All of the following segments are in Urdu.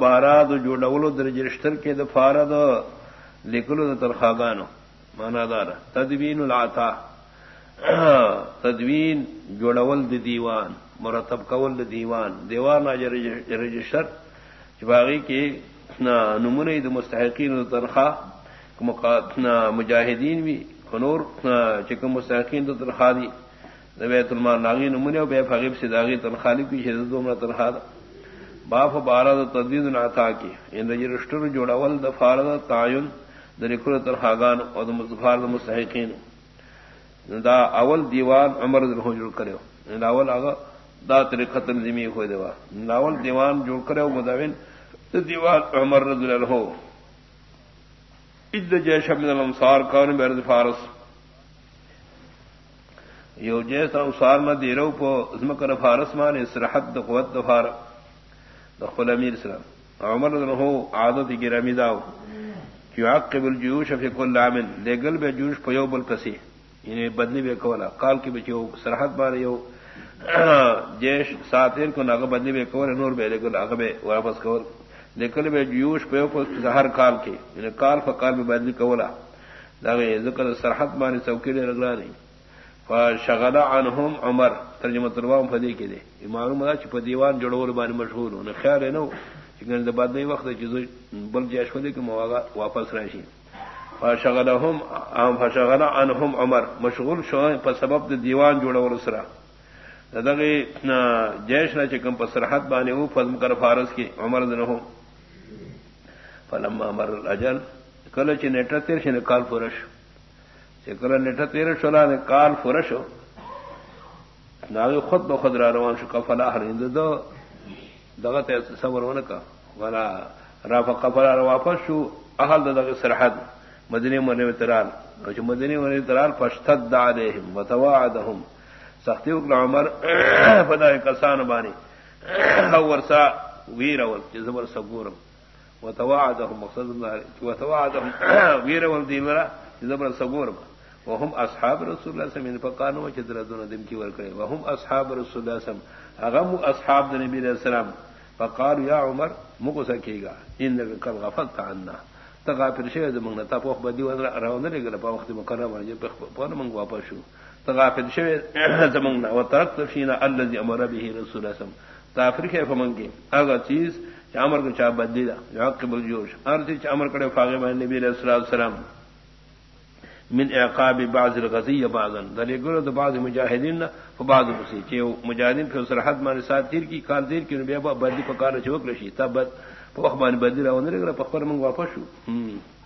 بارا دو جو ڈولو در رجسٹر کے دفارا دو لکلو د ترخواگانو مانا دار تدوین العطا. تدوین جوڑول د دیوان. مرتب کول د دیوان. دیوان آج رجسٹر باغی کے نمون د مستحقین تنخواہ مجاہدین بھی خنور چکم مستحقین تو تنخواہ دی. بیت المان ناغی نمونے بے فغیب سے داغی تنخواہ کی شدت تنخواہ باف بارہ تدوین العطا کی۔ یعنی ان رجسٹر جوڑول د فارد تعین درکل ترخاگان اور مظفار مستحقین۔ یعنی دا اول دیوان عمر ہو جڑ کرے اول آگا دا طریقہ تنظیمی ہو دیوا۔ یعنی ناول دیوان جوڑ کرے مداوین دیوان عمر رضی اللہ ہو اد جیش من الانصار کون برد فارس۔ یو جیسا انصار نہ دیرو پو ازمکر فارس مان اسرحت دا قوت دا فار دخل امیر اسلام. عمر رضی عادت کی رمی داو. یعقب الجيوش في كل عام لګل به جوش په یو بل یعنی بدلی به کولا. کال کې به یو سرحد باندې یو. جیش ساتیر کو ناغه بدلی به کوله نور به لګل هغه به واپس کول. لګل به جوش په یو هر کال کې یعنی کال په کال به بدلی کولا. دا ذکر سرحد باندې څوکۍ لرغلا نه فشغل عنهم عمر. ترجمه تروام فدی کې دي. یعنی معلومه چې په دیوان جوړول باندې مشهور نه خیال نه چکن د بعد نہیں وقت چیز بل جیش کو دے کہ مواغا واپس رہشی فشغلهم ام فشغل عنهم عمر. مشغول شو پر سبب د دیوان جوړ ور سره دغه جیش نه چکم پر سرحد باندې وو فضم کر فارس کې، عمر دنه فلما مر الاجل، کله چې نیټه تیر شنه کال فرش چې کله تیر شولا نه کال فرش ناوی خود به خود را روان شو، کفلا ہر هرند دو. دغت صبر ون کا ولا رافا قفر واپس شو اہل دغ سرحد. مدنی من ترال. کچھ مدنی من ترال، فاشتد علیہم وتواعدهم سختی وکړه عمر. فدا کسان باندې او ورسا ویر اول چې زبر صبورم وتواعدهم مقصد الله وتواعدهم ویر اول دی ورا چې زبر صبورم وهم اصحاب رسول الله صلی الله علیه وسلم فقانو چې درځونه دم کی ور کړی وهم اصحاب رسول الله صلی الله علیه وسلم. هغه اصحاب د نبی رسول الله فقال یا عمر مکو سکے گا ان کل غفلت عنا. تغافر شوی زمنګ تا په بدی و راونه لګل په وخت مقرره باندې په موږ واپس شو. تغافر شوی زمنګ او ترکت فینا الذي امر به رسول الله صلی تافر کې. فمنګي هغه چیز چې امر کو چا بدلی دا یعقب الجوش ارته چې امر کړي فاغه باندې نبی رسول الله صلی الله علیه وسلم من اعقاب بعض الغزی بعضا. دلی گرو د بعض مجاهدین فبعض بعض مسی چې مجاهدین په سرحد باندې سات تیر کی کار تیر کی بیا په بدلی په چوک لشي تب په وخت باندې بدلی راونه لري په خبر موږ واپس شو.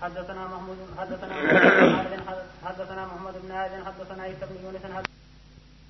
حدثنا محمود، حدثنا حدثنا محمد بن عادل حدثنا عيسى بن يونس